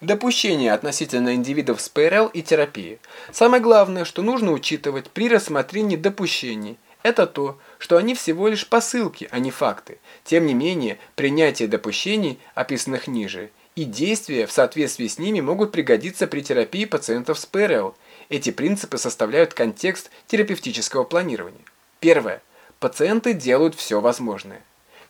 Допущение относительно индивидов с ПРЛ и терапии. Самое главное, что нужно учитывать при рассмотрении допущений, это то, что они всего лишь посылки, а не факты. Тем не менее, принятие допущений, описанных ниже, и действия в соответствии с ними могут пригодиться при терапии пациентов с ПРЛ. Эти принципы составляют контекст терапевтического планирования. Первое. Пациенты делают все возможное.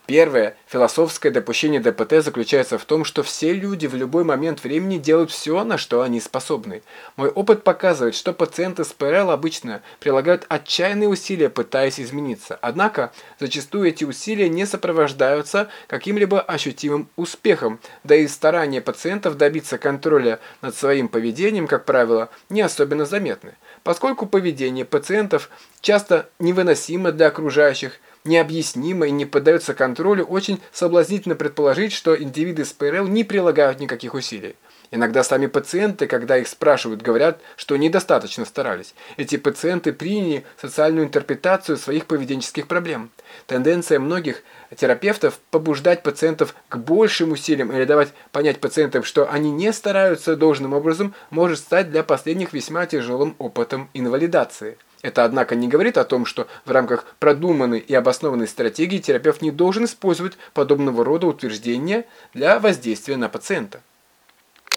Первое философское допущение ДПТ заключается в том, что все люди в любой момент времени делают все, на что они способны. Мой опыт показывает, что пациенты с ПРЛ обычно прилагают отчаянные усилия, пытаясь измениться. Однако, зачастую эти усилия не сопровождаются каким-либо ощутимым успехом, да и старания пациентов добиться контроля над своим поведением, как правило, не особенно заметны. Поскольку поведение пациентов часто невыносимо для окружающих, необъяснимо и не поддается контролю, очень соблазнительно предположить, что индивиды с ПРЛ не прилагают никаких усилий. Иногда сами пациенты, когда их спрашивают, говорят, что недостаточно старались. Эти пациенты приняли социальную интерпретацию своих поведенческих проблем. Тенденция многих терапевтов побуждать пациентов к большим усилиям или давать понять пациентам, что они не стараются должным образом, может стать для последних весьма тяжелым опытом инвалидации. Это, однако, не говорит о том, что в рамках продуманной и обоснованной стратегии терапевт не должен использовать подобного рода утверждения для воздействия на пациента.